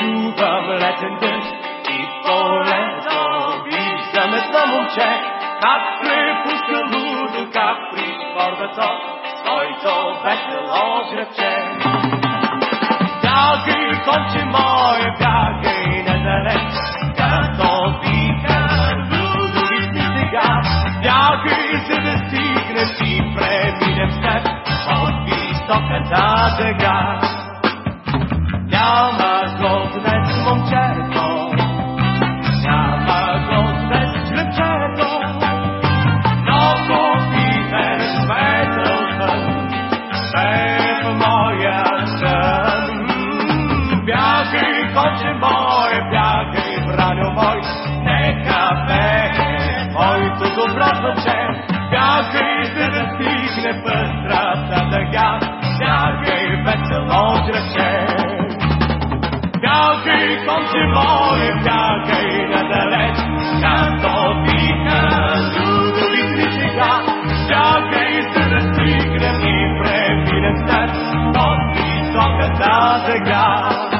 чувам летен дъжд и полето виждам едно момче, как препуска лудо, как пришпорва то, с който весело жребче. Бягай, конче мое, бягай недалеч, като вика лудовици сега. Бягай, за да стигнеш и преминем с теб от високата дега. Няма го добро момче. Бягай, за да стигне быстрата дъга, бягай, весело жребче. Бягай, конче мое, бягай надалеч, като вика лудовици сега. Бягай, за да стигнем и преминем след от високата дъга.